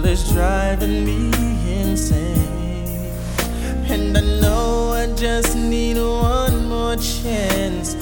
girl is driving me insane. And I know I just need one more chance.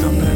come down.